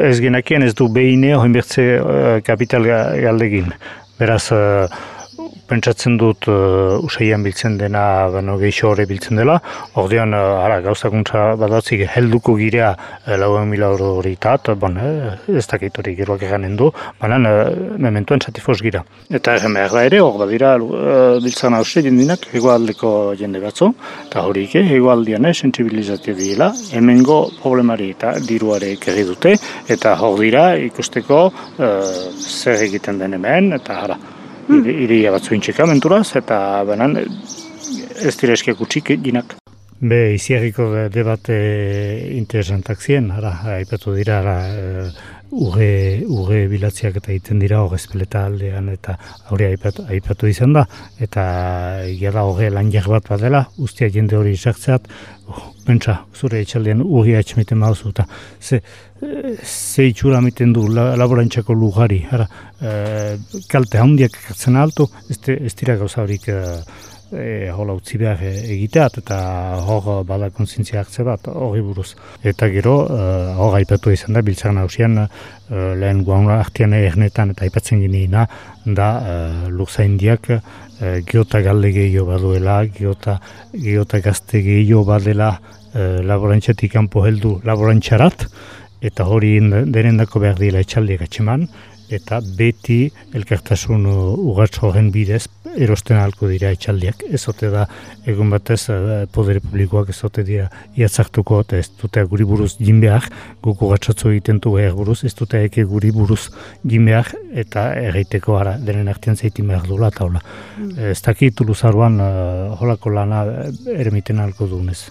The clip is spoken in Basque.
ez genakien ez du behine hoinbertze uh, kapital galdegin. Beraz, pentsatzen dut uh, usaian biltzen dena bano geixo hori biltzen dela. Ordean, uh, ara, gauzakuntza badatzik helduko girea uh, lauen mila euro hori tat, bon, eh, ez dakit hori giroak eganen du, baina uh, mementuan satifos gira. Eta egen behar ere, hor badira uh, biltzen hause jendinak egualdeko jende batzu, eta hori ike, egualdian eh, sensibilizatio dira, hemengo problemari eta diruare ekerri dute, eta hor dira ikusteko uh, zer egiten den hemen, eta hara, hmm. iria batzu intxeka menturaz, eta benan ez dira eskiak utxik ginak. Be, iziagiko debate interesantak zien, ara, aipatu dira, ara, uge, uge bilatziak eta egiten dira hoge espeleta aldean eta hori aipatu, aipatu izan da. Eta egia da hoge lan bat badela, ustia jende hori isartzeat, oh, pentsa, zure etxaldean ugia etxemiten mauzu eta ze, ze itxura miten du laborantxako lugari, ara, e, kalte handiak katzen altu, ez, ez dira gauza horik e, e, hola utzi behar e, egiteat eta hor bada kontzintzia hartze bat hori buruz. Eta gero, e, hor aipatu izan da, biltzaren hausian e, lehen guan artian ernetan eta aipatzen gineina da e, lurza indiak e, geota galde gehiago baduela, geota, geota gazte gehiago badela e, laborantzatik kanpo heldu laborantzarat, eta hori denendako behar dira etxaldiak atxeman, eta beti elkartasun ugatz horren bidez erosten ahalko dira etxaldiak. Ez ote da, egun batez, uh, podere publikoak ez ote dira iatzartuko, eta ez dute guri buruz jinbeak, guk ugatzatzu egiten du behar buruz, ez dute eke guri buruz jinbeak, eta erreiteko ara, denen artean zeitin behar dula, eta hola. Mm. Ez dakit luzaruan uh, holako lana eremiten ahalko dugunez.